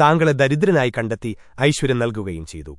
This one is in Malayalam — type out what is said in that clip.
താങ്കളെ ദരിദ്രനായി കണ്ടെത്തി ഐശ്വര്യം നൽകുകയും ചെയ്തു